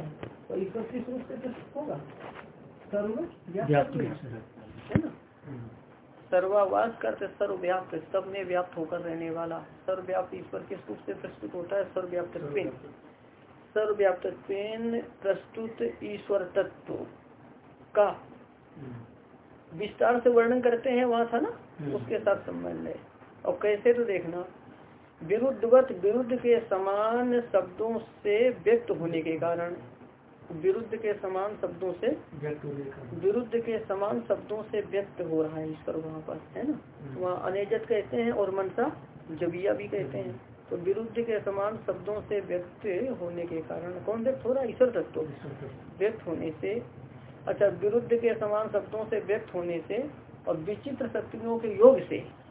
तो ईश्वर किस रूप से प्रस्तुत होगा? सर्व व्याप्त है ना? सर्वावास करते सर्वव्याप्त सब में व्याप्त होकर रहने वाला। सर्वव्याप्त ईश्वर किस रूप से प्रस्तुत होता है? सर्वव्याप्त सर्वव्याप्त प्रस्तुत ईश्वर तत्व का विस्तार से वर्णन करते हैं वहाँ था ना? हम्म। उसके साथ संबंध है। और कैसे तो देखना। विरुद्धवत विरुद्ध के समान शब्दों से व्यक्त होने के कारण विरुद्ध के समान शब्दों से व्यक्त विरुद्ध के समान शब्दों से व्यक्त हो रहा है ईश्वर वहाँ पर है ना? हम्म। वहाँ अनेजत कहते हैं और मनसा जबिया भी कहते हैं। तो विरुद्ध के समान शब्दों से व्यक्त होने के कारण कौन व्यक्त हो रहा है? ईश्वर तत्व। व्यक्त होने से अच्छा विरुद्ध के समान शब्दों से व्यक्त होने से और विचित्र शक्तियों के योग से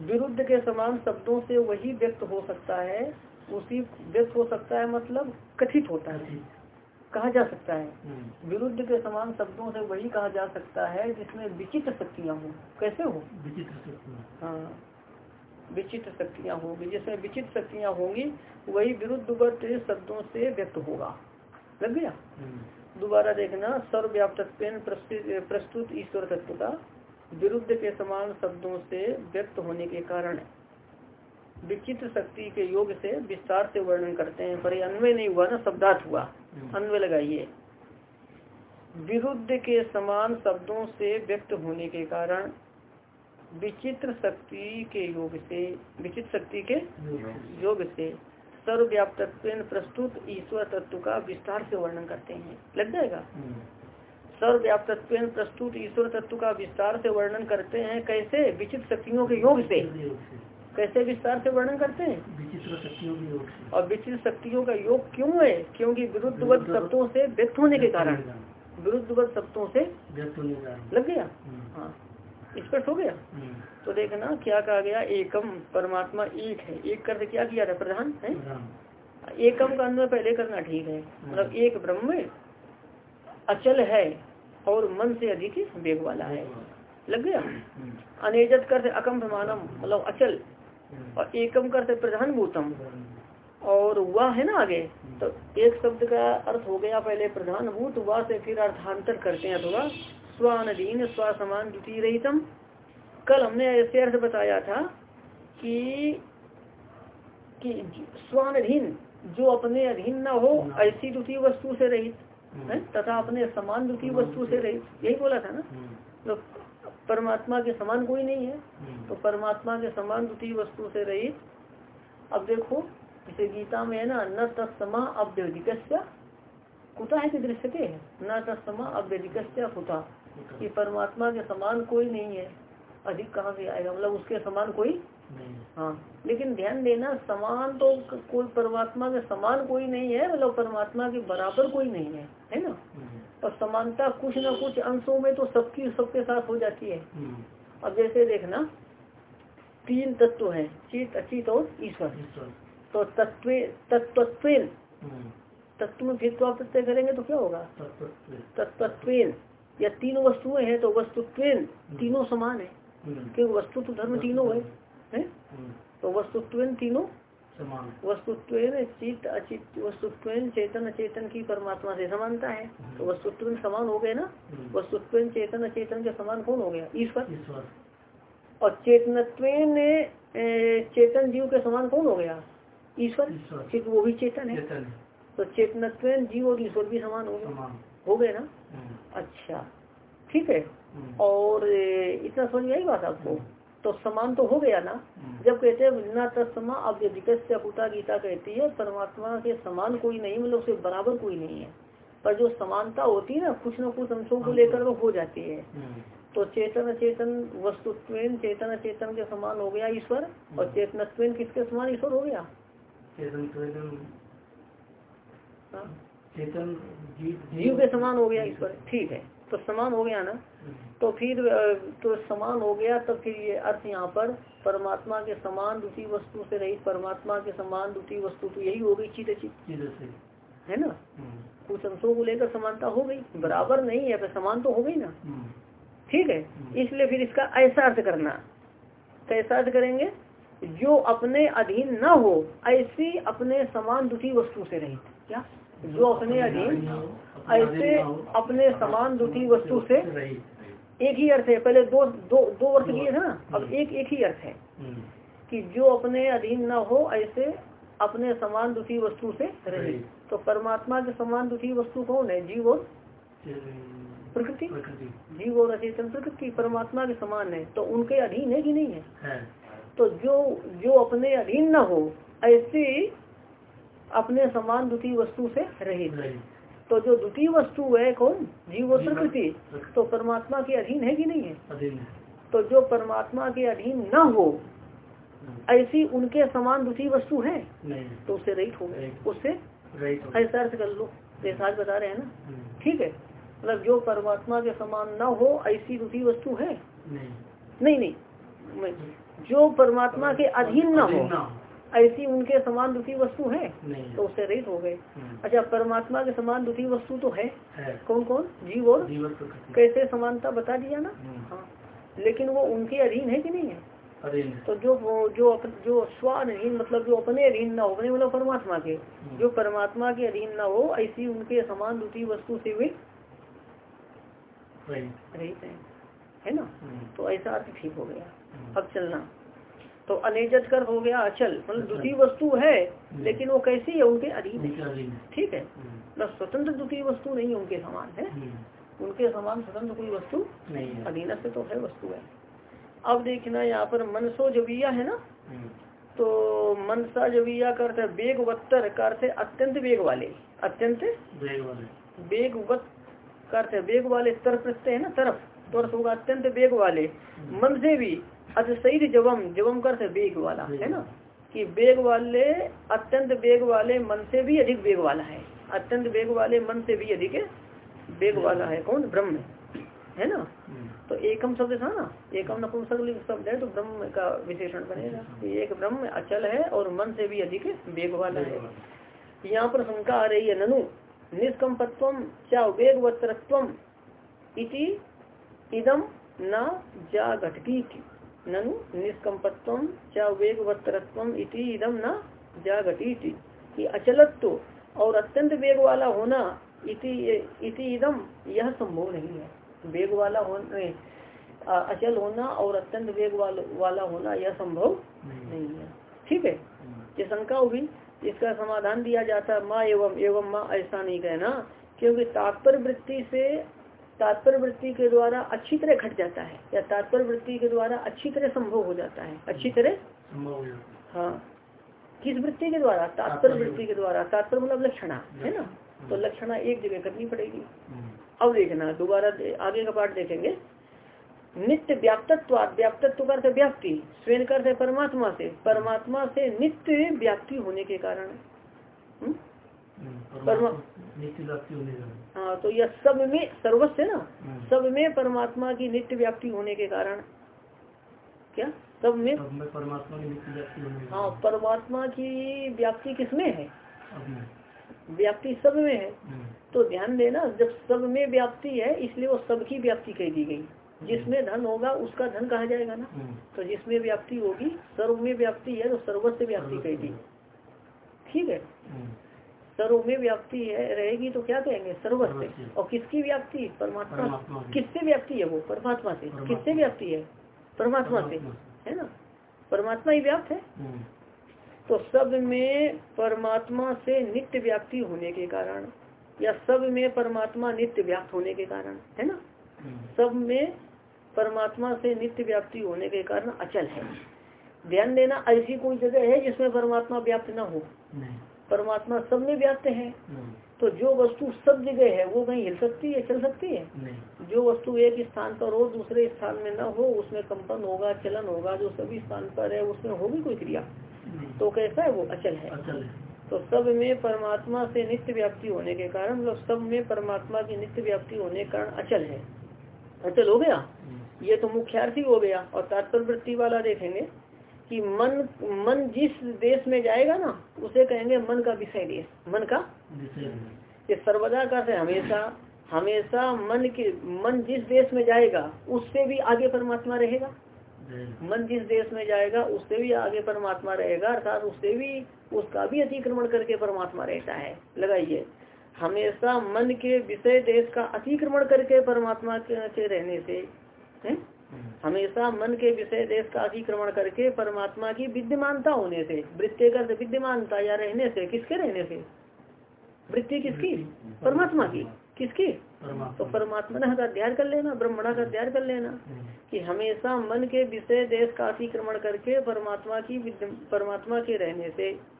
विरुद्ध के समान शब्दों से वही व्यक्त हो सकता है उसी व्यक्त हो सकता है मतलब कथित होता है कहा जा सकता है। हम्म। विरुद्ध के समान शब्दों से वही कहा जा सकता है जिसमें विचित्र शक्तियाँ हो। कैसे हो? विचित्र हाँ विचित्र शक्तियाँ होंगी। जिसमें विचित्र शक्तियाँ होंगी वही विरुद्धवर्त शब्दों से व्यक्त होगा। लग गया? हम्म। दोबारा देखना सर्वव्याप्त प्रस्तुत ईश्वर तत्व का विरुद्ध के समान शब्दों से व्यक्त होने के कारण विचित्र शक्ति के योग से विस्तार से वर्णन करते हैं। पर अन्वय नहीं हुआ ना शब्दार्थ हुआ। हम्म। अन्वय लगाइए। विरुद्ध के समान शब्दों से व्यक्त होने के कारण विचित्र शक्ति के योग से विचित्र शक्ति के योग से सर्वव्याप्त प्रस्तुत ईश्वर तत्व का विस्तार से वर्णन करते हैं। लग जाएगा? हम्म। सर्वव्याप्त प्रस्तुत ईश्वर तत्व का विस्तार से वर्णन करते हैं। कैसे? विचित्र शक्तियों के योग से। कैसे विस्तार से वर्णन करते हैं? विचित्र शक्तियों की योग से। और विचित्र शक्तियों का योग क्यों है? क्योंकि विरुद्धवत शब्दों से व्यक्त होने के कारण। विरुद्धवत शब्दों से व्यक्त होने के कारण। लग गया? हम्म। हाँ। स्पष्ट हो गया? हम्म। तो देखना क्या कहा गया? एकम परमात्मा एक है। एक करके क्या किया था? प्रधान है? एकम का अन्वय पहले करना ठीक है। मतलब एक ब्रह्म अचल है। और मन से अधिक वेग वाला है लग गया। अनेजत कर अकम प्रमाणम मतलब अचल। और एकम करते प्रधान भूतम और वह है ना आगे तो एक शब्द का अर्थ हो गया पहले प्रधान भूत, वह से फिर अर्थांतर करते हैं थोड़ा स्वानधीन स्व समान द्वितीय रहितम कल हमने ऐसे अर्थ बताया था कि कि स्वानधीन जो अपने अधीन न हो, ऐसी द्वितीय वस्तु से रहित है? तथा अपने समान द्वितीय वस्तु से रहित यही बोला था ना? हम्म। तो परमात्मा के समान कोई नहीं है। हम्म। तो परमात्मा के समान द्वितीय वस्तु से रहित अब देखो जैसे गीता में है ना न तत्समा अव्यधिक कुता है कि दृश्य के? न तत्समा अव्यधिक कुता। कि परमात्मा के समान कोई नहीं है। अधिक कहाँ से आएगा? मतलब उसके समान कोई। हाँ लेकिन ध्यान देना समान तो कोई परमात्मा के समान कोई नहीं है मतलब परमात्मा के बराबर कोई नहीं है है ना हम्म। और समानता कुछ न कुछ अंशों में तो सबकी सबके साथ हो जाती है हम्म। अब जैसे देखना तीन तत्व हैं चित अचित और ईश्वर। तो तत्व तत्व हम्म। तत्व में फिर तो आप प्रत्यय करेंगे तो क्या होगा तत्व। या तीनों वस्तुएँ हैं तो वस्तुत्व तीनों समान है हम्म। क्योंकि वस्तु तो धर्म तीनों है हैं? हम्म। तो वस्तुत्व तीनों? वस्तुत्व चित्त अचित वस्तुत्व चेतन अचेतन की परमात्मा से समानता है। तो वस्तुत्व समान हो गए ना? हम्म। वस्तुत्व चेतन अचेतन के समान कौन हो गया? ईश्वर? और चेतनत्व चेतन जीव के समान कौन हो गया? ईश्वर। क्योंकि वो भी चेतन है। तो चेतनत्व जीव और ईश्वर भी समान हो गए। समान। हो गए ना? हम्म। अच्छा। ठीक है। हम्म। और इतना समझ आई बात आपको? तो समान तो हो गया ना हम्म। जब कहते हैं न तत्समा अव्यधिक अपुता गीता कहती है परमात्मा के समान कोई नहीं मतलब उससे बराबर कोई नहीं है पर जो समानता होती है ना कुछ न कुछ अंशों को लेकर वो हो जाती है हम्म। तो चेतन अचेतन वस्तुत्व चेतन अचेतन के समान हो गया ईश्वर और चेतनत्व किसके समान ईश्वर हो गया चेतन चेतन हाँ? चेतन जीव के समान हो गया ईश्वर ठीक है तो समान हो गया ना हम्म। तो फिर तो समान हो गया तो फिर ये अर्थ यहाँ पर परमात्मा के समान दूसरी वस्तु से रहित परमात्मा के समान दूसरी वस्तु तो यही हो गई चीज़ों से है ना? हम्म। कुछ अंशों को लेकर समानता हो गई बराबर नहीं है पर समान तो हो गई ना। हम्म। ठीक है? इसलिए फिर इसका ऐसा अर्थ करना। कैसा अर्थ करेंगे जो अपने अधीन न हो ऐसी अपने समान दूसरी वस्तु से रहित। क्या? जो अपने अधीन ऐसे अपने समान दुटी वस्तु से एक ही अर्थ है पहले दो दो दो अर्थ किए थे ना? अब एक एक ही अर्थ है हम्म, कि जो अपने अधीन न हो ऐसे अपने समान दुखी वस्तु से रहे। तो परमात्मा के समान दुखी वस्तु कौन है? जीव और प्रकृति। जीव और अचेतन प्रकृति परमात्मा के समान है। तो उनके अधीन है कि नहीं है? है। तो जो जो अपने अधीन न हो ऐसे अपने समान दुखी वस्तु से रहित तो जो द्वितीय वस्तु है कौन? जीव और प्रकृति। तो परमात्मा के अधीन है कि नहीं है? तो जो परमात्मा के अधीन न हो ऐसी उनके समान दूसरी वस्तु है? नहीं। तो उससे रहित हो गए। उससे ऐसा अर्थ कर लो। जैसा आज बता रहे हैं ना? ठीक है। मतलब जो परमात्मा के समान न हो ऐसी दूसरी वस्तु है? नहीं। नहीं नहीं। जो परमात्मा के अधीन ना हो। ऐसी उनके समान दूसरी वस्तु है नहीं तो उससे रहित हो गए। हम्म, अच्छा परमात्मा के समान दूसरी वस्तु तो है। है। कौन कौन जीव और कैसे समानता बता दिया ना? हम्म, हाँ। लेकिन वो उनके अधीन है कि नहीं है? तो जो वो- जो अप, जो स्वाधीन मतलब जो अपने अधीन ना हो अपने मतलब परमात्मा के जो परमात्मा के अधीन ना हो ऐसी उनके समान दूसरी वस्तु से वे रहित है। है ना? हम्म, तो ऐसा अर्थ ठीक हो गया। हम्म, अब चलना। तो अनेजत कर हो गया अचल मतलब दूसरी वस्तु है लेकिन वो कैसी है उनके अधीन ठीक है। मतलब स्वतंत्र दूसरी वस्तु नहीं है उनके समान है। हम्म, उनके समान स्वतंत्र कोई वस्तु नहीं अधीन से तो है वस्तु है। अब देखना यहाँ पर मनसो जबिया है ना? हम्म, तो मनसा जबिया का अर्थ है वेगवत्तर का अर्थ है अत्यंत वेग वाले अत्यंत वेग वाले वेगवत का अर्थ है वेग वाले तरफ़ प्रत्यय है ना तरफ़। तो अर्थ होगा अत्यंत वेग वाले मन से भी अतिशय जवम जवम का अर्थ है वेग वाला है ना? कि वेग वाले अत्यंत वेग वाले मन से भी अधिक वेग वाला है। अत्यंत वेग वाले मन से भी अधिक वेग वाला है। कौन? ब्रह्म है ना? तो एकम शब्द था ना? एकम नपुंसक शब्द है तो ब्रह्म का विशेषण बनेगा। एक ब्रह्म अचल है और मन से भी अधिक वेग वाला है। यहाँ पर शंका आ रही है ननु। निष्कम्पत्व क्या वेगवत्तरत्व इति इदम न जा घटती ननु निष्कम्पत्व क्या वेगवत्तरत्व इति इदम न जा कि अचलत्व और अत्यंत वेग वाला होना इति इति इदम यह संभव नहीं है। वेग वाला होना अचल होना और अत्यंत वेग वाल, वाला होना यह संभव नहीं है। ठीक है? हम्म, ये शंका हुई इसका समाधान दिया जाता है माँ एवं एवं माँ ऐसा नहीं कहना क्योंकि तात्पर्य वृत्ति से तात्पर्य वृत्ति के द्वारा अच्छी तरह घट जाता है या तात्पर्य वृत्ति के द्वारा अच्छी तरह संभव हो जाता है। अच्छी तरह? संभव हो हाँ। किस वृत्ति के द्वारा? तात्पर्य वृत्ति के द्वारा। तात्पर्य मतलब लक्षणा है ना? तो लक्षणा एक जगह करनी पड़ेगी। हम्म, अब देखना दोबारा आगे का पाठ देखेंगे। नित्य व्याप्तत्व व्याप्तत्व का अर्थ व्याप्ति। स्वयं का अर्थ परमात्मा से। परमात्मा से नित्य व्याप्ति होने के कारण। हाँ। तो यह सब में सर्वस्व है ना? हम्म, सब में परमात्मा की नित्य व्याप्ति होने के कारण। क्या? सब में? परमात्मा की नित्य व्याप्ति होने हाँ परमात्मा की व्याप्ति किसमें है? व्याप्ति सब में है। हम्म, तो ध्यान देना जब सब में व्याप्ति है इसलिए वो सबकी व्याप्ति कह दी गई। जिसमें धन होगा उसका धन कहा जाएगा ना? हम्म, तो जिसमें व्याप्ति होगी सर्व में व्याप्ति है तो सर्वस्व व्याप्ति कह दी। ठीक है? हम्म, सर्व में व्याप्ति है रहेगी तो क्या कहेंगे? सर्वस्व। और किसकी व्याप्ति? परमात्मा किससे व्याप्ति है वो? परमात्मा से। किससे व्याप्ति है? परमात्मा से। है ना? परमात्मा ही व्याप्त है। हम्म, तो सब में परमात्मा से नित्य व्याप्ति होने के कारण या सब में परमात्मा नित्य व्याप्त होने के कारण है ना? हम्म, सब में परमात्मा से नित्य व्याप्ति होने के कारण अचल है। ध्यान देना ऐसी कोई जगह है जिसमें परमात्मा व्याप्त न हो? नहीं। परमात्मा सब में व्याप्त है। तो जो वस्तु सब जगह है वो कहीं हिल सकती है चल सकती है? नहीं। जो वस्तु एक स्थान पर हो दूसरे स्थान में न हो उसमें कंपन होगा चलन होगा जो सभी स्थान पर है उसमें होगी कोई क्रिया? तो कैसा है वो? अचल है। अचल है। तो सब में परमात्मा से नित्य व्याप्ति होने के कारण मतलब सब में परमात्मा की नित्य व्याप्ति होने के कारण अचल है। अचल हो गया? ये तो मुख्यार्थी हो गया। और तात्पर्य वृत्ति वाला देखेंगे। कि मन मन जिस देश में जाएगा ना उसे कहेंगे मन का विषय देश मन का ये सर्वदा का है हमेशा हमेशा मन के मन जिस देश में जाएगा उससे भी आगे परमात्मा रहेगा। मन जिस देश में जाएगा उससे भी आगे परमात्मा रहेगा अर्थात उससे भी उसका भी अतिक्रमण करके परमात्मा रहता है। लगाइए। हमेशा मन के विषय देश का अतिक्रमण करके परमात्मा के, के रहने से है? हमेशा मन के विषय देश का अतिक्रमण करके परमात्मा की विद्यमानता होने से वृत्ति का विद्यमानता या रहने से किसके रहने से? वृत्ति किसकी? परमात्मा की। किसकी? तो परमात्मा का अध्ययन कर लेना ब्रह्मणा का अध्ययन कर लेना कि हमेशा मन के विषय देश का अतिक्रमण करके परमात्मा की परमात्मा के रहने से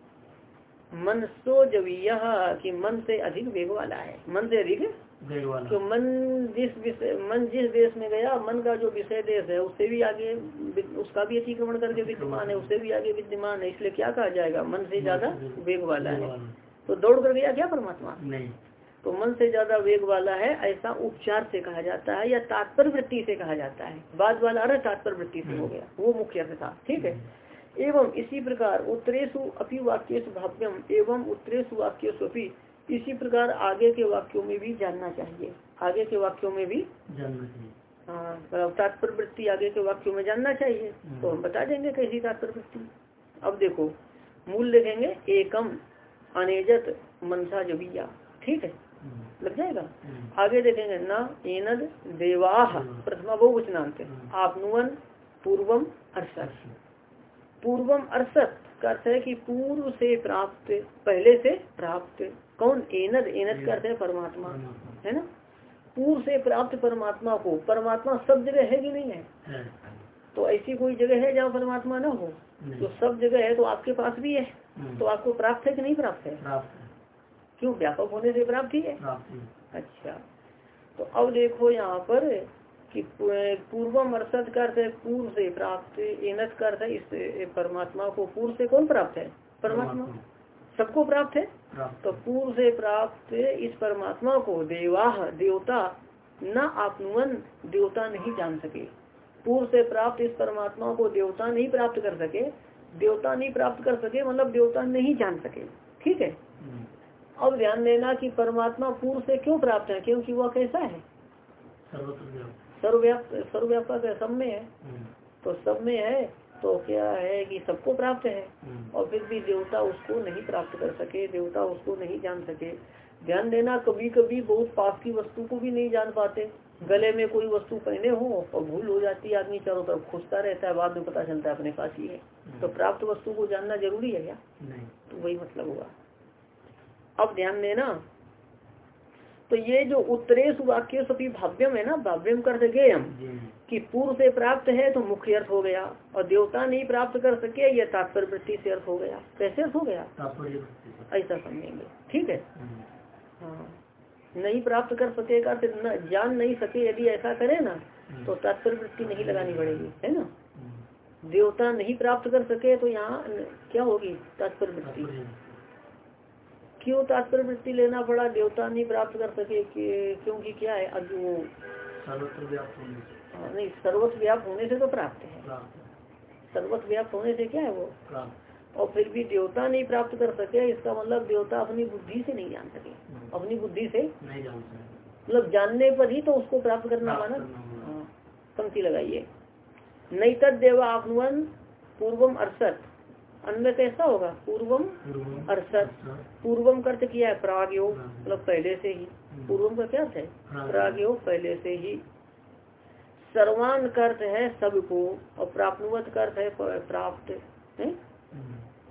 मन सो जब यह कि मन से अधिक वेग वाला है। मन से अधिक तो मन जिस विषय मन जिस देश में गया मन का जो विषय देश है उससे भी आगे उसका भी अतिक्रमण करके विद्यमान है उससे भी आगे विद्यमान है इसलिए क्या कहा जाएगा? मन से ज़्यादा वेग वाला है। तो दौड़ कर गया क्या परमात्मा? नहीं। तो मन से ज़्यादा वेग वाला है ऐसा उपचार से कहा जाता है या तात्पर्य वृत्ति से कहा जाता है। बाद वाला अरे तात्पर्य वृत्ति से हो हम्म। गया। वो मुख्य अर्थ था ठीक है? एवं इसी प्रकार उत्तरेशु अपी वाक्य भाव्यम एवं उत्तरेशु वाक्य इसी प्रकार आगे के वाक्यों में भी जानना चाहिए। आगे के वाक्यों में भी जानना चाहिए। हाँ तात्पर्य वृत्ति आगे के वाक्यों में जानना चाहिए हम्म। तो हम बता देंगे कैसी तात्पर्य वृत्ति अब देखो मूल लिखेंगे एकम अनेजत मनसा जबिया ठीक है? हम्म। लग जाएगा? हम्म। आगे देखेंगे न एनद देवाह प्रथमा बहुवचनांत आपनुवन पूर्वम अरसत पूर्वम अरसत का अर्थ है कि पूर्व से प्राप्त पहले से प्राप्त। कौन? एनद। एनद का अर्थ है परमात्मा। है ना? पूर्व से प्राप्त परमात्मा को। परमात्मा सब जगह है कि नहीं है? तो ऐसी कोई जगह है जहाँ परमात्मा न हो? तो सब जगह है तो आपके पास भी है। तो आपको प्राप्त है कि नहीं प्राप्त है? क्यों? व्यापक होने से प्राप्त ही है। अच्छा। तो अब देखो यहाँ पर कि पूर्वम अरसद का अर्थ है पूर्व से प्राप्त एनत का अर्थ है इस परमात्मा को पूर्व से कौन प्राप्त है? परमात्मा। सबको प्राप्त है? तो पूर्व से प्राप्त इस परमात्मा को देवाह देवता न आपनुवन देवता नहीं जान सके। पूर्व से प्राप्त इस परमात्मा को देवता नहीं प्राप्त कर सके। देवता नहीं प्राप्त कर सके मतलब देवता नहीं जान सके। ठीक है? हम्म। अब ध्यान देना कि परमात्मा पूर्व से क्यों प्राप्त है? क्योंकि वह कैसा है? सर्वव्याप सर्वव्यापक है सब में है। हम्म। तो सब में है तो क्या है कि सबको प्राप्त है। हम्म। और फिर भी देवता उसको नहीं प्राप्त कर सके देवता उसको नहीं जान सके। ध्यान देना कभी कभी बहुत पास की वस्तु को भी नहीं जान पाते। गले में कोई वस्तु पहने हो और भूल हो जाती है आदमी चारों तरफ़ खुशता रहता है बाद में पता चलता है अपने पास ही है। हम्म। तो प्राप्त वस्तु को जानना ज़रूरी है क्या? नहीं। तो वही मतलब हुआ। अब ध्यान देना तो ये जो उत्तरेश वाक्य सभी भाव्यम है ना भाव्यम कर सके हम कि पूर्व से प्राप्त है तो मुख्य अर्थ हो गया और देवता नहीं प्राप्त कर सके ये तात्पर्य वृत्ति से अर्थ हो गया। कैसे अर्थ हो गया? ऐसा समझेंगे। ठीक है? हम्म। हाँ। नहीं प्राप्त कर सकेगा तो न, जान नहीं सके यदि ऐसा करे ना हम्म। तो तात्पर्य वृत्ति नहीं लगानी पड़ेगी है ना? हम्म। देवता नहीं प्राप्त कर सके तो यहाँ क्या होगी? तात्पर्य वृत्ति। क्यों तात्पर्य वृत्ति लेना पड़ा देवता नहीं प्राप्त कर सके? क्योंकि क्या है? अब वो हाँ, नहीं सर्वत व्याप होने से तो प्राप्त है। सर्वत व्याप्त होने से क्या है वो? और फिर भी देवता नहीं प्राप्त कर सके इसका मतलब देवता अपनी बुद्धि से नहीं जान सके। अपनी बुद्धि से? नहीं जान सके। मतलब जानने पर ही तो उसको प्राप्त करना माना। हाँ, पंक्ति लगाइए। नहीं तद देवा आपनुवन पूर्वम अरसत अन्य कैसा होगा? पूर्वम अरसत पूर्वम कर्त किया है प्राग योग मतलब पहले से ही। हम्म। पूर्वम का क्या है? प्राग योग पहले से ही। सर्वान कर्त है सबको और प्राप्त कर्त है प्राप्त है?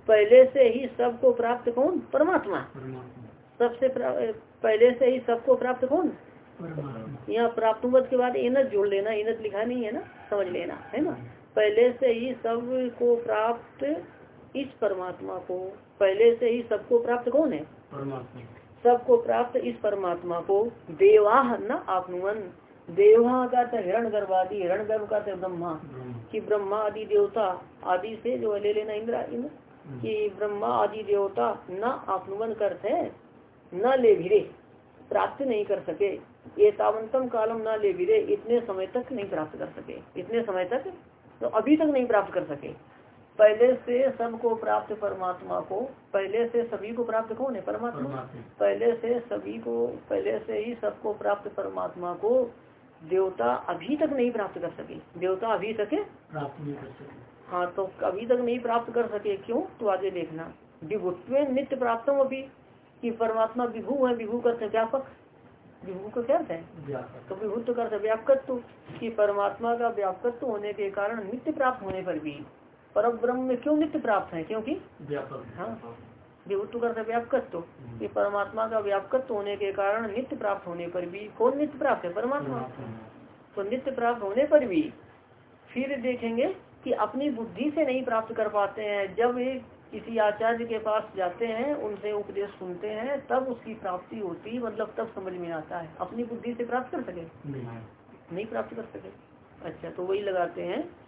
पहले से ही सबको प्राप्त कौन? परमात्मा। सबसे पहले से ही सबको प्राप्त कौन? यहाँ प्राप्त के बाद इनत जोड़ लेना इनत लिखा नहीं है ना? समझ लेना है ना? पहले से ही सबको प्राप्त इस परमात्मा को पहले से ही सबको प्राप्त कौन है? परमात्मा। सबको प्राप्त इस परमात्मा को देवाह न आपनुवन। देवा का हिरण गर्भ आदि हिरण गर्भ का ब्रह्मा। कि ब्रह्मा आदि देवता आदि से जो ले लेना इंद्रा इंद्र हम्म। कि ब्रह्मा आदि देवता न आपनुवन करते न ले भिरे प्राप्त नहीं कर सके। ये तावंतम कालम न ले भिरे इतने समय तक नहीं प्राप्त कर सके। इतने समय तक तो अभी तक नहीं प्राप्त कर सके। पहले से सबको प्राप्त परमात्मा को पहले से सभी को प्राप्त कौन है? परमात्मा? पहले से सभी को पहले से ही सबको प्राप्त परमात्मा को देवता अभी तक नहीं प्राप्त कर सके। देवता अभी तक प्राप्त नहीं कर सके। हाँ तो अभी तक नहीं प्राप्त कर सके क्यों? तो आगे देखना। विभुत्व नित्य प्राप्त अभी कि परमात्मा विभू है विभू करते व्यापक। विभू का क्या है? तो विभुत्व करते व्यापकत्व। कि परमात्मा का व्यापकत्व होने के कारण नित्य प्राप्त होने पर भी पर ब्रह्म में क्यों नित्य प्राप्त है? क्योंकि? व्यापक हाँ। विभुत्व करते व्यापकत्व। कि परमात्मा का व्यापकत्व होने के कारण नित्य प्राप्त होने पर भी कौन नित्य प्राप्त है? परमात्मा। तो नित्य प्राप्त होने पर भी फिर देखेंगे कि अपनी बुद्धि से नहीं प्राप्त कर पाते हैं। जब एक किसी आचार्य के पास जाते हैं उनसे उपदेश सुनते हैं तब उसकी प्राप्ति होती मतलब तब समझ में आता है। अपनी बुद्धि से प्राप्त कर सके? नहीं प्राप्त कर सके। अच्छा तो वही लगाते हैं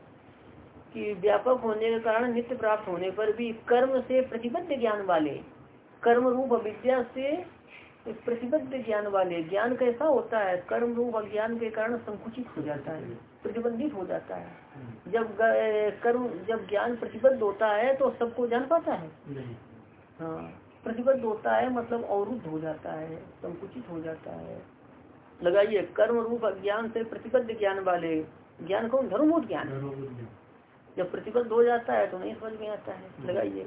कि व्यापक होने के कारण नित्य प्राप्त होने पर भी कर्म से प्रतिबद्ध ज्ञान वाले कर्म रूप अविद्या से प्रतिबद्ध ज्ञान वाले ज्ञान कैसा होता है? कर्म रूप अज्ञान के कारण संकुचित हो जाता है प्रतिबंधित हो जाता है। जब कर्म जब ज्ञान प्रतिबद्ध होता है तो सबको जान पाता है? हाँ प्रतिबद्ध होता है मतलब अवरुद्ध हो जाता है संकुचित हो जाता है। लगाइए कर्म रूप अज्ञान से प्रतिबद्ध ज्ञान वाले ज्ञान कौन? धर्मभूत ज्ञान। जब प्रतिबद्ध हो जाता है तो नहीं समझ में आता है। लगाइए।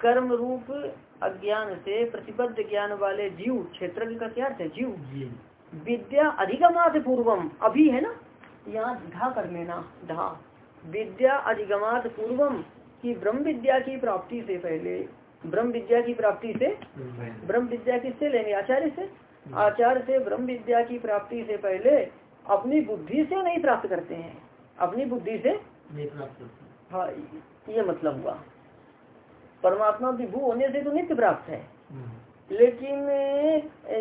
कर्म रूप अज्ञान से प्रतिबद्ध ज्ञान वाले जीव क्षेत्र का क्या अर्थ है? जीव। विद्या अधिगमात पूर्वम। अभी है ना? यहाँ ढा कर लेना ढा विद्या अधिगमात पूर्वम की ब्रह्म विद्या की प्राप्ति से पहले ब्रह्म विद्या की प्राप्ति से ब्रह्म विद्या किससे लेंगे? आचार्य से? आचार्य से ब्रह्म विद्या की प्राप्ति से पहले अपनी बुद्धि से नहीं प्राप्त करते हैं। अपनी बुद्धि से हाँ ये मतलब हुआ। परमात्मा विभू होने से तो नित्य प्राप्त है। लेकिन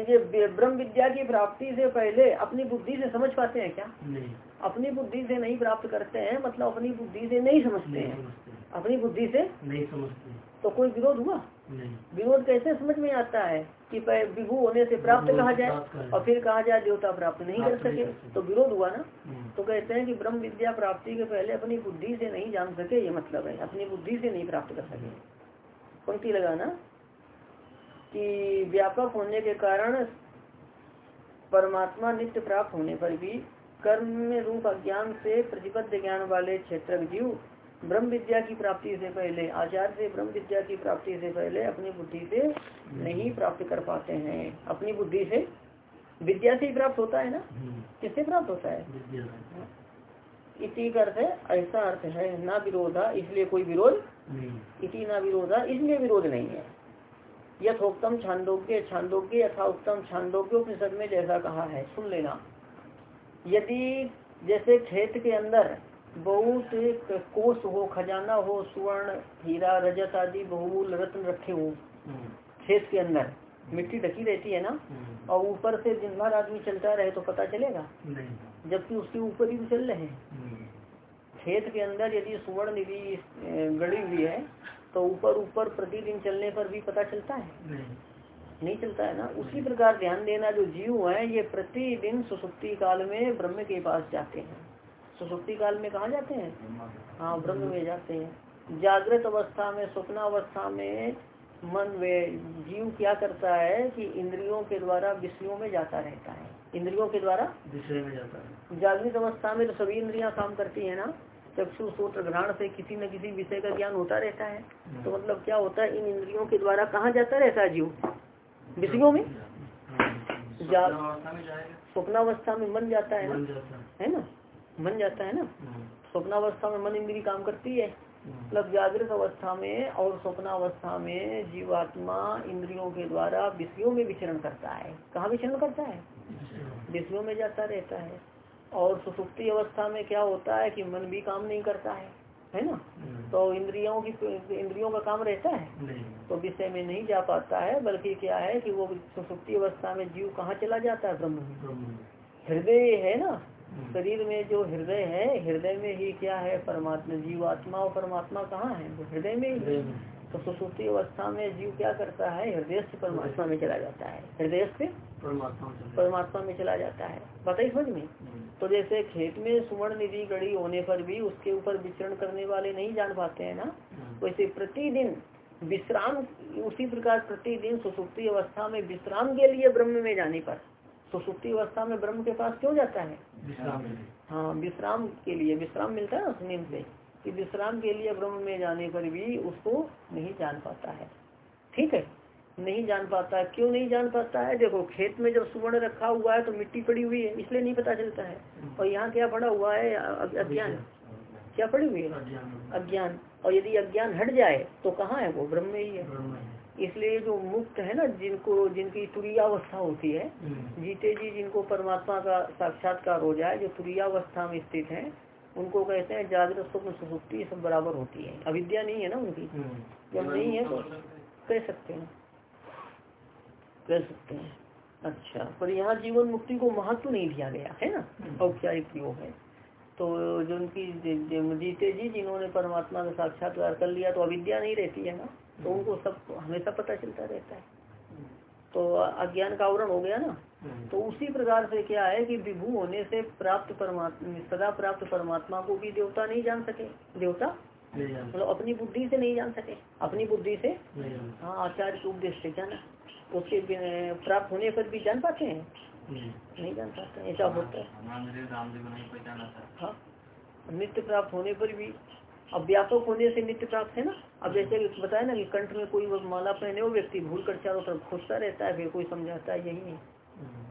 ये ब्रह्म विद्या की प्राप्ति से पहले अपनी बुद्धि से समझ पाते हैं क्या? नहीं। अपनी बुद्धि से नहीं प्राप्त करते हैं मतलब अपनी बुद्धि से नहीं समझते हैं। अपनी बुद्धि से नहीं समझते तो कोई विरोध हुआ? नहीं। विरोध कैसे समझ में आता है कि विभू होने से प्राप्त कहा जाए कहा जाए। और फिर कहा जाए देवता प्राप्त नहीं कर सके? तो विरोध हुआ ना? हम्म। तो कहते हैं कि ब्रह्म विद्या प्राप्ति के पहले अपनी बुद्धि से नहीं जान सके ये मतलब है। अपनी बुद्धि से नहीं प्राप्त कर सके। पंक्ति लगाना कि व्यापक होने के कारण परमात्मा नित्य प्राप्त होने पर भी कर्म रूप अज्ञान से प्रतिबद्ध ज्ञान वाले क्षेत्र जीव ब्रह्म विद्या की प्राप्ति से पहले आचार्य से ब्रह्म विद्या की प्राप्ति से पहले अपनी बुद्धि से नहीं प्राप्त कर पाते हैं। अपनी बुद्धि से विद्या से ही प्राप्त होता है ना? हम्म। किससे प्राप्त होता है? विद्या से। इति का अर्थ है ऐसा अर्थ है ना विरोधा इसलिए कोई विरोध नहीं। इति ना विरोधा इसलिए विरोध नहीं है। यथोक्तम छांदोग्य छांदोग्य यथा उत्तम छांदोग्य उपनिषद में जैसा कहा है सुन लेना। यदि जैसे खेत के अंदर बहुत कोष हो खजाना हो सुवर्ण हीरा रजत आदि बहुमूल रत्न रखे हो हम्म। खेत के अंदर। मिट्टी ढकी रहती है ना? हम्म। और ऊपर से दिन भर आदमी चलता रहे तो पता चलेगा। नहीं। जबकि उसके ऊपर ही चल रहे हैं। हम्म। खेत के अंदर यदि सुवर्ण निधि गड़ी हुई है तो ऊपर ऊपर प्रतिदिन चलने पर भी पता चलता है। नहीं। नहीं चलता है ना? उसी प्रकार ध्यान देना जो जीव है ये प्रतिदिन सुसुप्ति काल में ब्रह्म के पास जाते हैं। सुसुप्ति काल में कहा जाते हैं? हाँ ब्रह्म में जाते हैं। जागृत अवस्था में स्वप्न अवस्था में मन वे जीव क्या करता है कि इंद्रियों के द्वारा विषयों में जाता रहता है। इंद्रियों के द्वारा? विषय में जाता है। जागृत अवस्था में तो सभी इंद्रियाँ काम करती है ना। चक्षु सूत्र ग्रहण से किसी न किसी विषय का ज्ञान होता रहता है। तो मतलब क्या होता है इन इंद्रियों के द्वारा कहाँ जाता रहता है जीव? विषयों में? जा स्वप्नावस्था में मन जाता है ना। है। है ना? मन जाता है ना? हम्म। स्वप्नावस्था में मन इंद्री काम करती है। हम्म। मतलब जागृत अवस्था में और स्वप्नावस्था में जीवात्मा इंद्रियों के द्वारा विषयों में विचरण करता है। कहाँ विचरण करता है? विषयों में। जाता रहता है। और सुसुप्ति अवस्था में क्या होता है कि मन भी काम नहीं करता है है ना? हम्म। तो इंद्रियों की इंद्रियों का काम रहता है। तो विषय में नहीं जा पाता है बल्कि क्या है कि वो सुसुप्ति अवस्था में जीव कहाँ चला जाता है? ब्रह्म में। हृदय है ना। शरीर में जो हृदय है हृदय में ही क्या है? परमात्मा जीवात्मा और परमात्मा कहाँ है? वो हृदय में ही। तो सुसुप्ति अवस्था में जीव क्या करता है? हृदय से परमात्मा में चला जाता है। हृदय से परमात्मा में परमात्मा में चला जाता है। बताइए समझ में? हम्म। तो जैसे खेत में सुवर्ण निधि गड़ी होने पर भी उसके ऊपर विचरण करने वाले नहीं जान पाते हैं ना? हम्म। वैसे प्रतिदिन विश्राम उसी प्रकार प्रतिदिन सुसुप्ति अवस्था में विश्राम के लिए ब्रह्म में जाने पर सुसुप्ति अवस्था में ब्रह्म के पास क्यों जाता है? विश्राम हाँ विश्राम के लिए। विश्राम मिलता है उस नींद से? कि विश्राम के लिए ब्रह्म में जाने पर भी उसको नहीं जान पाता है। ठीक है? नहीं जान पाता है। क्यों नहीं जान पाता है? देखो खेत में जब सुवर्ण रखा हुआ है तो मिट्टी पड़ी हुई है इसलिए नहीं पता चलता है। और यहाँ क्या पड़ा हुआ है? अज्ञान। क्या पड़ी हुई है? अज्ञान। अज्ञान। और यदि अज्ञान हट जाए तो कहाँ है वो? ब्रह्म में ही है। इसलिए जो मुक्त है ना जिनको जिनकी तुरीयावस्था होती है हम्म। जीते जी जिनको परमात्मा का साक्षात्कार हो जाए जो तुरीयावस्था में स्थित है उनको कहते हैं जागृत स्वप्न सुसुप्ति सब बराबर होती है। अविद्या नहीं है ना उनकी? हम्म। जब नहीं है तो कह सकते हैं। कह सकते हैं। अच्छा पर यहाँ जीवन मुक्ति को महत्व नहीं दिया गया है ना? औपचारिक प्रयोग है। तो जो उनकी जीते जी जिन्होंने परमात्मा का साक्षात्कार कर लिया तो अविद्या नहीं रहती है ना? तो उनको सब हमेशा पता चलता रहता है। तो अज्ञान का आवरण हो गया ना हम्म। तो उसी प्रकार से क्या है कि विभू होने से प्राप्त परमात्मा सदा प्राप्त परमात्मा को भी देवता नहीं जान सके। देवता? मतलब अपनी बुद्धि से नहीं जान सके। अपनी बुद्धि से? हाँ आचार्य के उपदेश से जाना उसके प्राप्त होने पर भी जान पाते हैं। हम्म। नहीं जान पाते ऐसा होता है। हाँ नित्य प्राप्त होने पर भी अब व्यापक होने से नित्य प्राप्त है ना? अब जैसे बताया ना कि कंठ में कोई माला पहने हो व्यक्ति भूल कर चारों तरफ़ खोजता रहता है, फिर कोई समझाता है यही।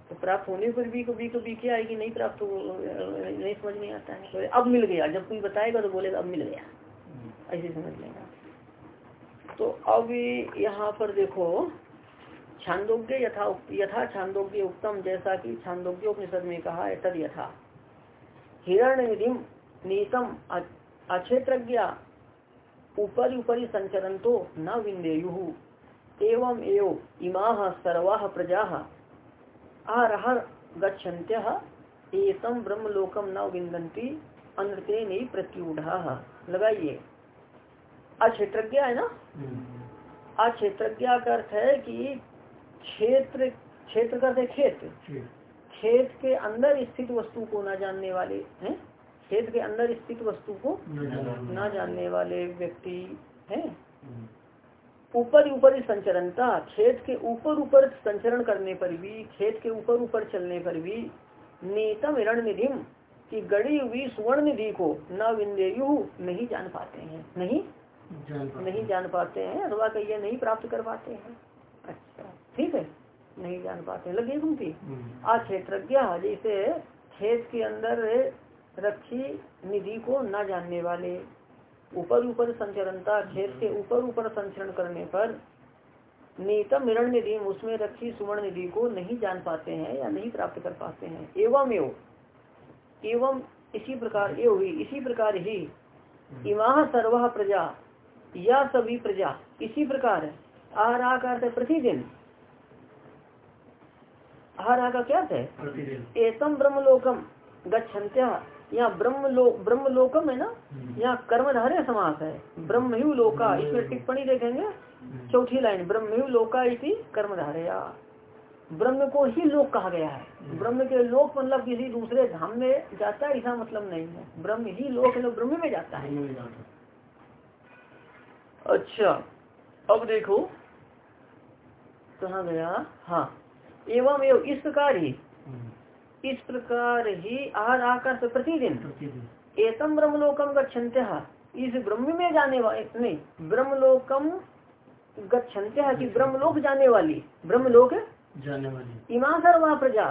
तो प्राप्त होने पर भी कभी कभी क्या है कि नहीं प्राप्त हो, नहीं समझ नहीं आता है। तो अब मिल गया। जब कोई बताएगा तो बोलेगा, अब मिल गया। ऐसे समझ लेना। तो अब यहाँ पर देखो, छांदोग्य यथा यथा छांदोग्य उत्तम जैसा कि छांदोग्य में कहा है तद यथा हिरण्य निधिम नीतम अक्षेत्रज्ञ ऊपरी ऊपरी संचरण तो न विंदेयु एवं एव इमा सर्वा प्रजा। आहर गच्छन्त्य एतम ब्रह्मलोकम न विंदन्ति अनृते नहीं प्रत्यूढ़। लगाइए अक्षेत्रज्ञ है ना? हम्म। अक्षेत्रज्ञ का अर्थ है कि क्षेत्र क्षेत्र का अर्थ है खेत। खेत के अंदर स्थित वस्तु को न जानने वाले हैं। खेत के अंदर स्थित वस्तु को न जानने वाले व्यक्ति हैं। हम्म। ऊपर ऊपर संचरणता खेत के ऊपर ऊपर संचरण करने पर भी खेत के ऊपर ऊपर चलने पर भी नीतम हिरण निधिम की गड़ी हुई सुवर्ण निधि को न विंदेयु नहीं जान पाते हैं। नहीं? जानता। नहीं जान पाते हैं। अथवा कहिए नहीं प्राप्त कर पाते हैं। अच्छा ठीक है। नहीं जान पाते हैं। लगे पंक्ति हम्म। आ क्षेत्रज्ञ जैसे खेत के अंदर रखी निधि को न जानने वाले ऊपर ऊपर संचरणता खेत के ऊपर ऊपर संचरण करने पर नीतम हिरण निधि उसमें रक्षी सुवर्ण निधि को नहीं जान पाते हैं या नहीं प्राप्त कर पाते हैं। एवं एवं एवं इसी प्रकार एवं ही इसी प्रकार ही इमा सर्वा प्रजा या सभी प्रजा इसी प्रकार आहरा का अर्थ प्रतिदिन। आहरा का क्या है? प्रतिदिन। एतम ब्रह्मलोकम गच्छन्त्या यहाँ ब्रह्मलो ब्रह्मलोकम है ना? हम्म। यहाँ कर्मधारय समास है। ब्रह्मयु लोका इसमें टिप्पणी देखेंगे। हम्म। चौथी लाइन ब्रह्मयु लोका इति कर्मधारया। ब्रह्म को ही लोक कहा गया है। ब्रह्म के लोक मतलब किसी दूसरे धाम में जाता है ऐसा मतलब नहीं है। ब्रह्म ही लोक है ब्रह्म में जाता है। अच्छा अब देखो। कहा गया? हाँ। एवं एवं इस प्रकार ही हम्म। इस प्रकार ही आहार आकर से प्रतिदिन एकम एतम ब्रह्मलोकम गच्छन्त्य। इस ब्रह्म में जाने वाले नहीं ब्रह्मलोकम गच्छन्त्य की ब्रह्मलोक जाने वाली। ब्रह्मलोक जाने वाली। इमा सर्वा प्रजा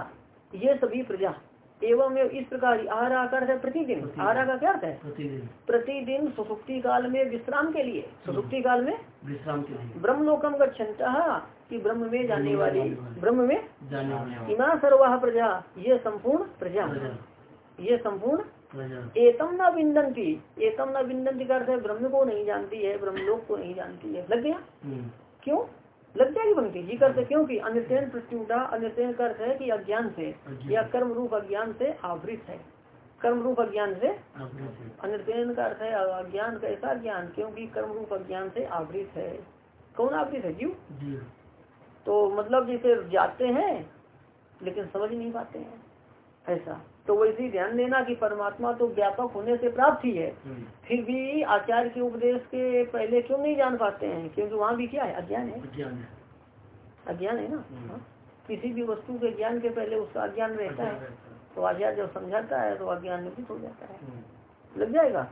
ये सभी प्रजा। एवं इस प्रकार आहार आकर है प्रतिदिन। आहारा का क्या अर्थ है? प्रतिदिन। प्रतिदिन सुसुप्ति काल में विश्राम के लिए। सुसुप्ति काल में? विश्राम के लिए। ब्रह्मलोकम गच्छन्ता कि ब्रह्म में जाने वाली ब्रह्म में इमा सर्वा प्रजा ये संपूर्ण प्रजा। ये संपूर्ण एतम न विंदंती एतम न विंदंती का अर्थ है ब्रह्म को नहीं जानती है ब्रह्मलोक को नहीं जानती है। लग गया? हम्म। क्यों? लग जाएगी पंक्ति जी करते क्योंकि? अनिर्तन प्रत्युडा अनिर्तन का अर्थ है कि अज्ञान से या कर्म रूप अज्ञान से आवृत है। कर्म रूप अज्ञान से अनिर्तन का अर्थ है अज्ञान का ऐसा ज्ञान क्योंकि कर्म रूप अज्ञान से आवृत है। कौन आवृत है? जीव। जी तो मतलब जैसे जाते हैं लेकिन समझ नहीं पाते हैं। ऐसा। तो वैसे ही ध्यान देना कि परमात्मा तो व्यापक होने से प्राप्त ही है। हम्म। फिर भी आचार्य के उपदेश के पहले क्यों नहीं जान पाते हैं? क्योंकि वहाँ भी क्या है? अज्ञान है। अज्ञान है। ना? हम्म। हाँ। किसी भी वस्तु के ज्ञान के पहले उसका अज्ञान रहता है। तो आचार्य जब समझाता है तो अज्ञान निवृत्त हो जाता है। हम्म। लग जाएगा।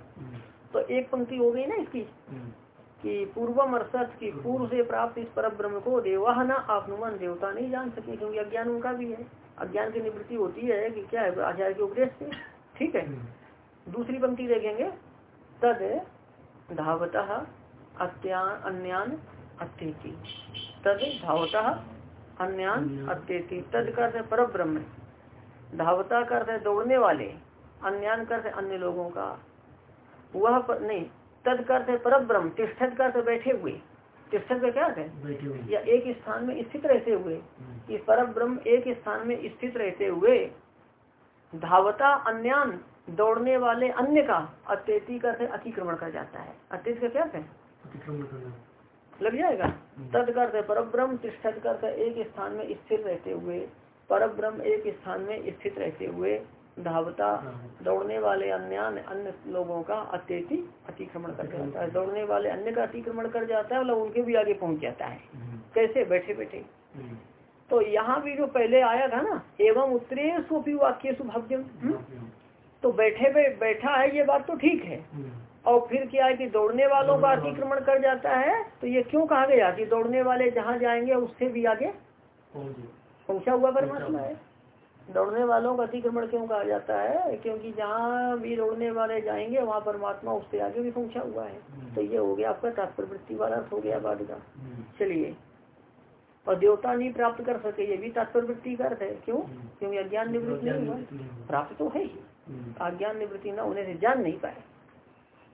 तो एक पंक्ति हो गई ना इसकी। कि पूर्वम अर्थात की पूर्व से प्राप्त इस पर ब्रह्म को देवा न आपनुमान देवता नहीं जान सके क्योंकि अज्ञान उनका भी है। अज्ञान की निवृत्ति होती है कि क्या है आचार्य के उपदेश से? ठीक है। दूसरी पंक्ति देखेंगे। तद धावत अत्यान अन्यान अत्येति। तद धावत अन्यान अत्येति। तद करते पर ब्रह्म धावता करते दौड़ने वाले। अन्यान करते अन्य लोगों का। वह पर, नहीं तद करते पर ब्रह्म तिष्ठत करते बैठे हुए। तिष्ठत का क्या है? या एक स्थान में स्थित रहते हुए कि पर ब्रह्म एक स्थान में स्थित रहते हुए धावता अन्यान दौड़ने वाले अन्य का अत्यति करते अतिक्रमण कर जाता है। अत्यत का क्या है? लग जाएगा? तद करते पर ब्रह्म तिष्ठत करते एक स्थान में स्थिर रहते हुए पर ब्रह्म एक स्थान में स्थित रहते हुए धावता दौड़ने वाले अन्य अन्य लोगों का अत्यति अतिक्रमण कर जाता है। दौड़ने वाले अन्य का अतिक्रमण कर जाता है मतलब उनके भी आगे पहुँच जाता है। कैसे? बैठे बैठे तो यहाँ भी जो पहले आया था ना एवं उत्तरे सोपी वाक्य सुभाग्यम तो बैठे बैठा है ये बात तो ठीक है। और फिर क्या है कि दौड़ने वालों का अतिक्रमण कर जाता है तो ये क्यों कहा गया कि दौड़ने वाले जहाँ जाएँगे उससे भी आगे पहुँचा हुआ परमात्मा है। दौड़ने वालों का अतिक्रमण क्यों कहा जाता है? क्योंकि जहाँ भी दौड़ने वाले जाएँगे वहाँ परमात्मा उससे आगे भी पहुँचा हुआ है। हम्म। तो ये हो गया आपका तात्पर्य वाला अर्थ हो गया बाद का। हम्म। चलिए। और देवता नहीं प्राप्त कर सके ये भी तात्पर्य का अर्थ है। क्यों? हम्म। क्योंकि अज्ञान निवृत्ति नहीं हुआ। प्राप्त तो है ही। अज्ञान निवृत्ति न होने से जान नहीं पाए।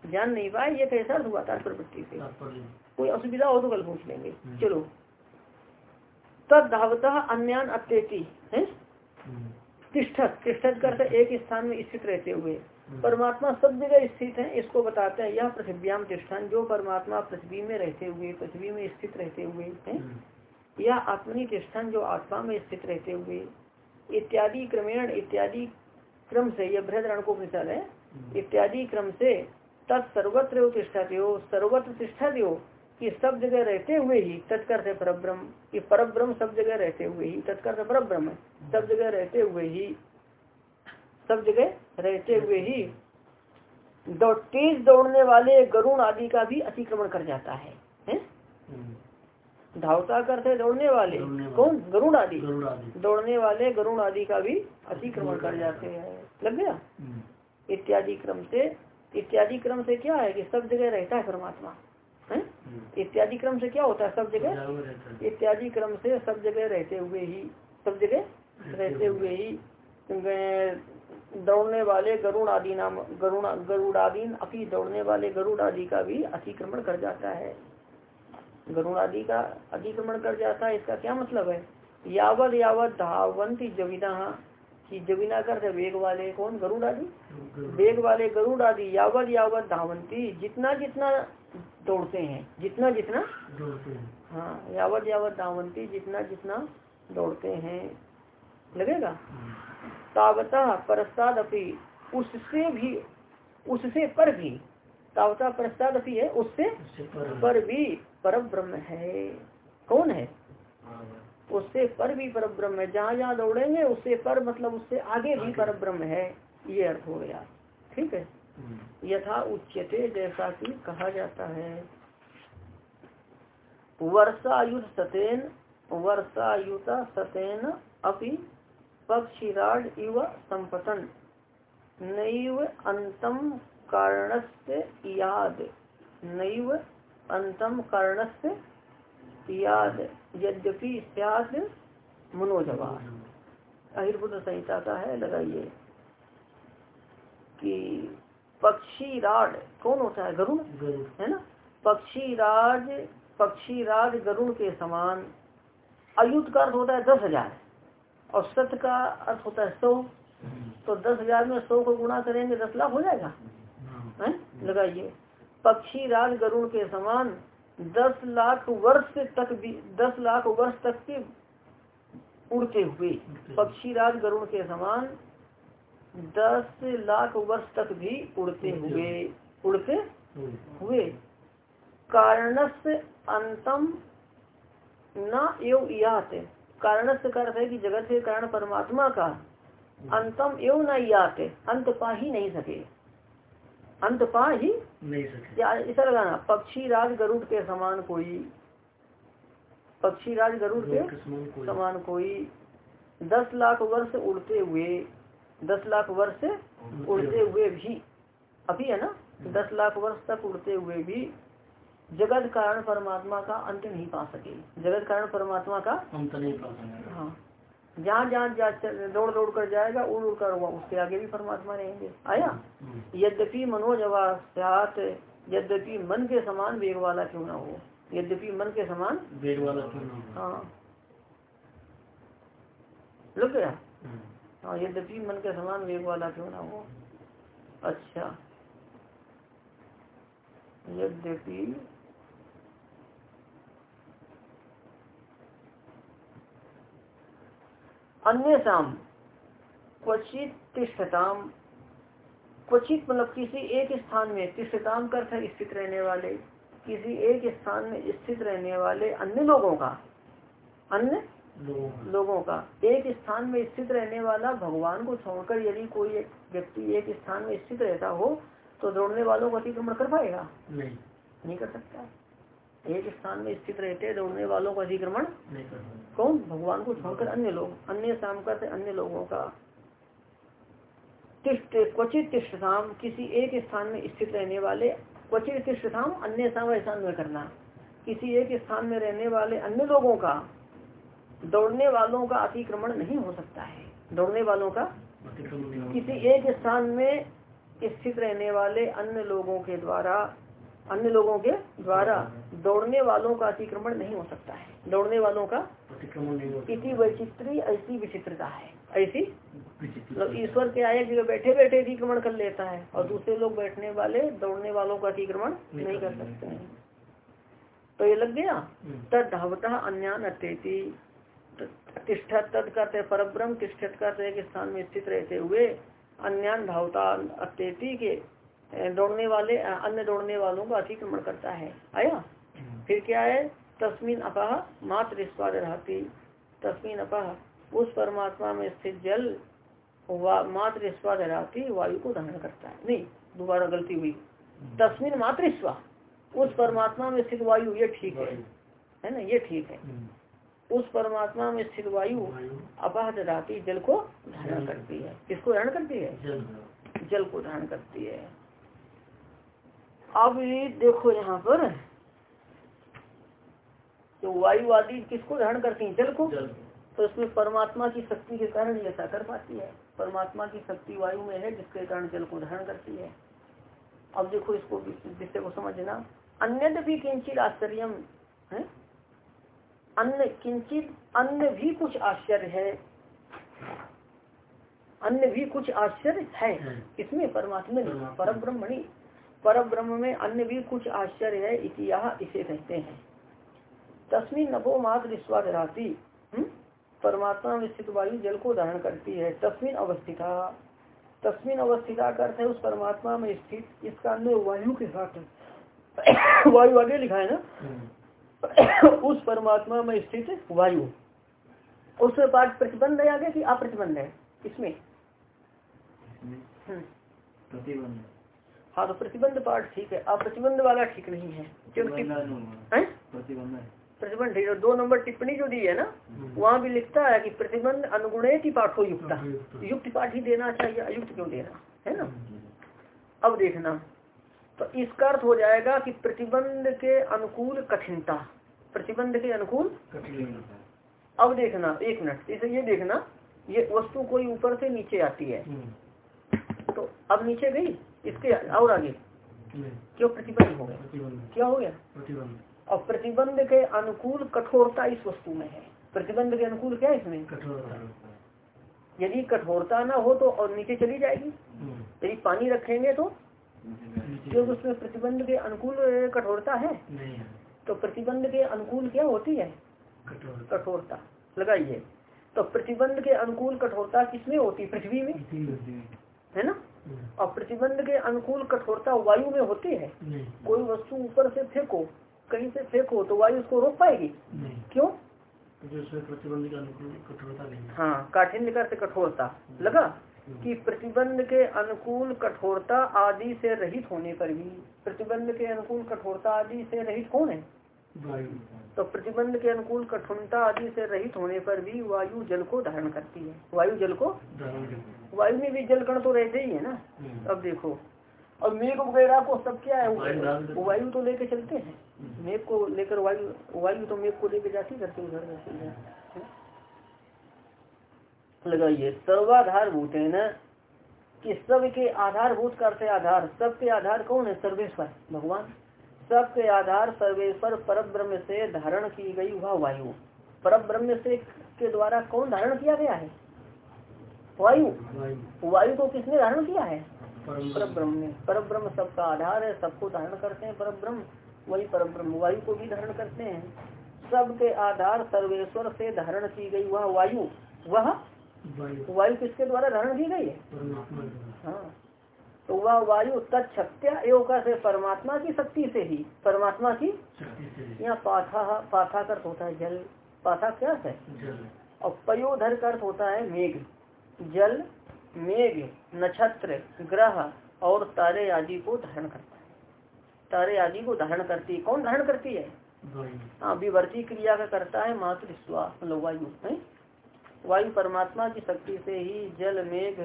जान नहीं पाए ये कैसा हुआ तात्पर्य से। कोई असुविधा हो तो कल पूछ लेंगे। चलो। तद धावता अन्यान अत्यति है? तिष्ठत तिष्ठत करते एक स्थान में स्थित रहते हुए हम्म। परमात्मा सब जगह स्थित है इसको बताते हैं यह पृथ्व्याम तिष्ठान जो परमात्मा पृथ्वी में रहते हुए पृथ्वी में स्थित रहते हुए है हम्म। यह आत्मनी तिष्ठान जो आत्मा में स्थित रहते हुए इत्यादि क्रमेण इत्यादि क्रम से यह बृहद को मिसाल है हम्म। इत्यादि क्रम से तत्सर्वत्र तिष्ठा सर्वत्र तिष्ठा कि सब जगह रहते हुए ही तत्कर से पर ब्रह्म कि पर ब्रह्म सब जगह रहते हुए ही तत्कर से पर ब्रह्म सब जगह रहते हुए ही सब जगह रहते हुए ही दौ, तेज दौड़ने वाले गरुण आदि का भी अतिक्रमण कर जाता है, है? धावता करते दौड़ने वाले कौन? गरुण आदि। दौड़ने वाले गरुण आदि का भी अतिक्रमण कर जाते हैं। लग गया? हम्म। इत्यादि क्रम से इत्यादि क्रम से क्या है कि सब जगह रहता है परमात्मा। इत्यादि क्रम से क्या होता है? सब जगह? इत्यादि क्रम से सब जगह रहते हुए ही सब जगह रहते हुए। ही दौड़ने वाले गरुण आदि नाम गरुण गरुड़ादीन अपनी दौड़ने वाले गरुड़ आदि का भी अतिक्रमण कर जाता है। गरुड़ आदि का अतिक्रमण कर जाता है इसका क्या मतलब है? यावत यावत धावंती जविना की जविना कर वेग वाले। कौन? गरुड़। आदि वेग वाले गरुड़ आदि यावत यावत धावंती। जितना जितना दौड़ते हैं। जितना जितना दौड़ते हैं। हाँ यावत यावत दावंती जितना जितना दौड़ते हैं। लगेगा? तावता परस्ताद अपी उससे भी उससे पर भी तावता परस्ताद अपी है उससे पर भी। पर ब्रह्म है। कौन है? उससे पर भी पर ब्रह्म है। जहाँ जहाँ दौड़ेंगे उससे पर मतलब उससे आगे भी पर ब्रह्म है। ये अर्थ हो गया। ठीक है? यथा उच्यते जैसा कि कहा जाता है। वर्षायुत सतेन वर्षायुत सतेन अपि पक्षीराड इव संपतन। नैव अंतम कारणस्य याद। नैव अंतम कारणस्य याद। यद्यपि सद मनोजवा। अहिर्बुद्ध संहिता का है लगाइए कि पक्षी राज कौन होता है? गरुण है ना? पक्षी राज पक्षी राज गरुण के समान। अयुत का अर्थ होता है दस हज़ार। और सत का अर्थ होता है सौ। तो दस हज़ार में सौ को गुणा करेंगे दस लाख हो जाएगा। है? लगाइए। पक्षी राज गरुण के समान दस लाख वर्ष तक भी दस लाख वर्ष तक के उड़ते हुए। पक्षी राज गरुण के समान दस लाख वर्ष तक भी उड़ते हुए उड़ते हुए। कारणस अंतम न एव यात। कारणस का अर्थ है कि जगत के कारण परमात्मा का अंतम एवं न यात। अंत पा ही नहीं सके। अंत पा ही नहीं सके। या ऐसा लगाना पक्षी राज गरुड़ के समान कोई। पक्षी राज गरुड़ के समान कोई। दस लाख वर्ष उड़ते हुए दस लाख वर्ष उड़ते हुए भी अभी है ना दस लाख वर्ष तक उड़ते हुए भी जगत कारण परमात्मा का अंत नहीं पा सके। जगत कारण परमात्मा का अंत नहीं पा सके। हाँ। जहाँ जहाँ दौड़ दौड़ कर जाएगा उड़ उड़ कर वहाँ उसके आगे भी परमात्मा रहेंगे। आया? हम्म, यद्यपि मनोजवास्यात यद्यपि मन के समान वेग वाला क्यों ना हो यद्यपि मन के समान वेग वाला क्यों ना हो। हाँ। लग गया? हम्म, हाँ यद्यपि मन के समान वेग वाला क्यों ना हो? अच्छा। यद्यपि अन्य शाम क्वचित तिष्ठताम, क्वचित मतलब किसी एक स्थान में तिष्ठताम कर स्थित रहने वाले, किसी एक स्थान में स्थित रहने वाले अन्य लोगों का, अन्य लोगों का। एक स्थान में स्थित रहने वाला भगवान को छोड़कर यदि कोई व्यक्ति एक स्थान में स्थित रहता हो तो दौड़ने वालों को अतिक्रमण कर पाएगा? नहीं। नहीं कर सकता। एक स्थान में स्थित रहते दौड़ने वालों का अतिक्रमण नहीं कर कौन? भगवान को छोड़कर अन्य लोग अन्य शाम करते अन्य लोगों का। तिष्ठ क्वचित तिष्ठाम किसी एक स्थान में स्थित रहने वाले क्वचित तिष्ठाम अन्य शाम ऐसा अन्वय करना। किसी एक स्थान में रहने वाले अन्य लोगों का दौड़ने वालों का अतिक्रमण नहीं हो सकता है। दौड़ने वालों का किसी एक स्थान में स्थित रहने वाले अन्य लोगों के द्वारा अन्य लोगों के द्वारा दौड़ने वालों का अतिक्रमण नहीं हो सकता है। दौड़ने वालों का इति वैचित्री ऐसी विचित्रता है। ऐसी मतलब ईश्वर के आए जगह बैठे बैठे अतिक्रमण कर लेता है और दूसरे लोग बैठने वाले दौड़ने वालों का अतिक्रमण नहीं कर सकते। हैं तो ये लग गया। हम्म, तदवतः अन्यान अत्यति। तिष्ठत तद करते परब्रह्म तिष्ठत करते एक स्थान में स्थित रहते हुए अन्यान धावता अत्यति के दौड़ने वाले अन्य दौड़ने वालों का अतिक्रमण करता है। आया? हम्म, फिर क्या है? तस्मिन अपह मात्र स्वाद रहती। तस्मिन अपह उस परमात्मा में स्थित जल वा मात्र स्वाद रहती वायु को धारण करता है। नहीं दोबारा गलती हुई। तस्मिन मात्र उस परमात्मा में स्थित वायु ये ठीक है। है ना? ये ठीक है। हम्म, उस परमात्मा में स्थित वायु अपाहत राती जल को धारण करती है। किसको धारण करती है? जल। को धारण करती है। अब ये देखो यहाँ पर तो वायु आदि किसको धारण करती है? जल को। तो इसमें परमात्मा की शक्ति के कारण ये ऐसा कर पाती है। परमात्मा की शक्ति वायु में है जिसके कारण जल को धारण करती है। अब देखो इसको विषय को समझना। अन्य भी किंचित आश्चर्य है? अन्य किंचित अन्य भी कुछ आश्चर्य है। अन्य भी कुछ आश्चर्य है। है। इसमें परमात्मा परमात्मा। पर ब्रह्मणी पर ब्रह्म में अन्य भी कुछ आश्चर्य है इतिहास इसे कहते हैं। तस्मिन नभो मात्र स्वाद राशि परमात्मा में स्थित वायु जल को धारण करती है। तस्मिन अवस्थिता। तस्मिन अवस्थिता का अर्थ है उस परमात्मा में स्थित इसका अन्य वायु के साथ वायु आगे लिखा है ना? हम्म, उस परमात्मा में स्थित वायु। उसमें पाठ प्रतिबंध है आगे कि अप्रतिबंध है? इसमें। हम्म। प्रतिबंध हाँ। तो प्रतिबंध पाठ ठीक है। अप्रतिबंध वाला ठीक नहीं है। क्योंकि प्रतिबंध है दो नंबर टिप्पणी जो दी है ना हम्म, वहाँ भी लिखता है कि प्रतिबंध अनुगुणे की पाठो युक्ता। युक्त। युक्त पाठ ही देना चाहिए अयुक्त क्यों देना? है ना? हम्म, अब देखना। तो इसका अर्थ हो जाएगा कि प्रतिबंध के अनुकूल कठिनता प्रतिबंध के अनुकूल अब देखना एक मिनट इसे ये देखना ये वस्तु कोई ऊपर से नीचे आती है। हम्म, तो अब नीचे गई इसके और आगे। क्यों? प्रतिबंध हो गया। क्या हो गया? प्रतिबंध। और प्रतिबंध के अनुकूल कठोरता इस वस्तु में है। प्रतिबंध के अनुकूल क्या है इसमें? कठोरता। यदि कठोरता ना हो तो और नीचे चली जाएगी। हम्म, यदि पानी रखेंगे तो? क्योंकि उसमें प्रतिबंध के अनुकूल कठोरता है तो प्रतिबंध के अनुकूल क्या होती है? कठोरता। लगाइए। तो प्रतिबंध के अनुकूल कठोरता किसमें होती है? पृथ्वी में? है। ना? हम्म, और प्रतिबंध के अनुकूल कठोरता वायु में होती है? कोई वस्तु ऊपर से फेंको कहीं से फेंको तो वायु उसको रोक पाएगी? क्यों? प्रतिबंध के अनुकूल कठोरता नहीं हाँ। काठिन्य कठोरता। लगा? कि प्रतिबंध के अनुकूल कठोरता आदि से रहित होने पर भी प्रतिबंध के अनुकूल कठोरता आदि से रहित कौन है? तो प्रतिबंध के अनुकूल कठोरता आदि से रहित होने पर भी वायु जल को धारण करती है। वायु जल को? वायु में भी जल कण तो रहते ही है ना। हम्म। अब देखो अब मेघ वगैरह को सब क्या है? वायु तो लेके चलते हैं। हम्म। मेघ को लेकर वायु वायु तो मेघ को लेके जाती करते उधर लगाइए। सर्वाधारभूत है न कि सब के आधारभूत करते आधार सब के आधार कौन है? सर्वेश्वर भगवान। सब के आधार सर्वेश्वर पर ब्रह्म से धारण की गई वह वायु। पर ब्रह्म से के द्वारा कौन धारण किया गया है? वायु। वायु। वायु को किसने धारण किया है? पर ब्रह्म ने। पर ब्रह्म सबका आधार है सबको धारण करते हैं पर ब्रह्म वही पर ब्रह्म वायु को भी धारण करते हैं। सबके आधार सर्वेश्वर से धारण की गई वह वायु। वह वायु। किसके द्वारा? धारण की गई है। हाँ। तो वह वायु तत्शक्त्या एवं से परमात्मा की शक्ति से ही परमात्मा की यहाँ पाथा पाथा का अर्थ होता है जल। पाथा क्या है? और पयोधर का अर्थ होता है मेघ। जल मेघ नक्षत्र ग्रह और तारे आदि को धारण करता है। तारे आदि को धारण करती है। कौन धारण करती है? हाँ विवर्ती क्रिया का करता है मातृ मतलब वायु वायु परमात्मा की शक्ति से ही जल मेघ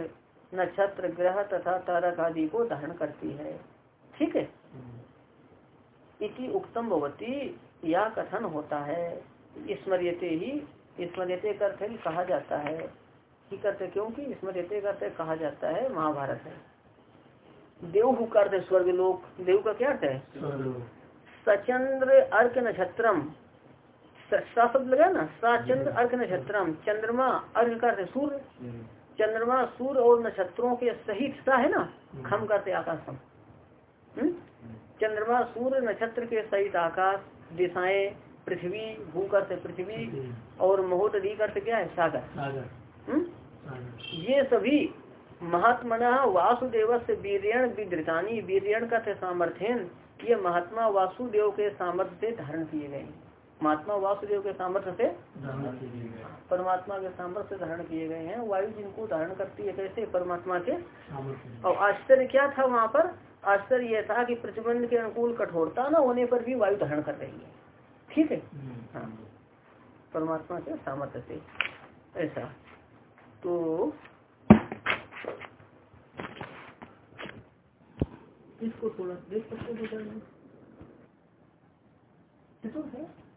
नक्षत्र ग्रह तथा तारक आदि को धारण करती है। ठीक है। इति उक्तम भवती या कथन होता है। स्मर्यते ही स्मर्यते का अर्थ कहा जाता है। की करते क्योंकि स्मरियते का अर्थ कहा जाता है महाभारत है। देव का अर्थ स्वर्ग लोक देव का क्या अर्थ है? सचंद्र अर्क नक्षत्रम। स- सा शब्द लगा ना सचंद्र अर्क नक्षत्रम। चंद्रमा अर्घ का अर्थ सूर्य। हम्म। चंद्रमा सूर्य और नक्षत्रों के सहित सा है ना? खम करते आकाशम। हम्म? चंद्रमा सूर्य नक्षत्र के सहित आकाश दिशाएँ पृथ्वी भू करते पृथ्वी हम्म। और महोदधी अर्थ क्या है? सागर। सागर। हम्म? ये सभी महात्मना वासुदेव से वीरण विधृतानी वीरण का थे सामर्थ्यन ये महात्मा वासुदेव के सामर्थ्य से धारण किए गए। महात्मा वासुदेव के सामर्थ्य से परमात्मा के सामर्थ्य से धारण किए गए हैं। वायु जिनको धारण करती है कैसे? परमात्मा के और आश्चर्य क्या था वहाँ पर? आश्चर्य यह था कि प्रतिबंध के अनुकूल कठोरता न होने पर भी वायु धारण कर रही है। ठीक है? हम्म। हाँ। परमात्मा के सामर्थ्य से। ऐसा। तो इसको थोड़ा देख सकते हो तो है।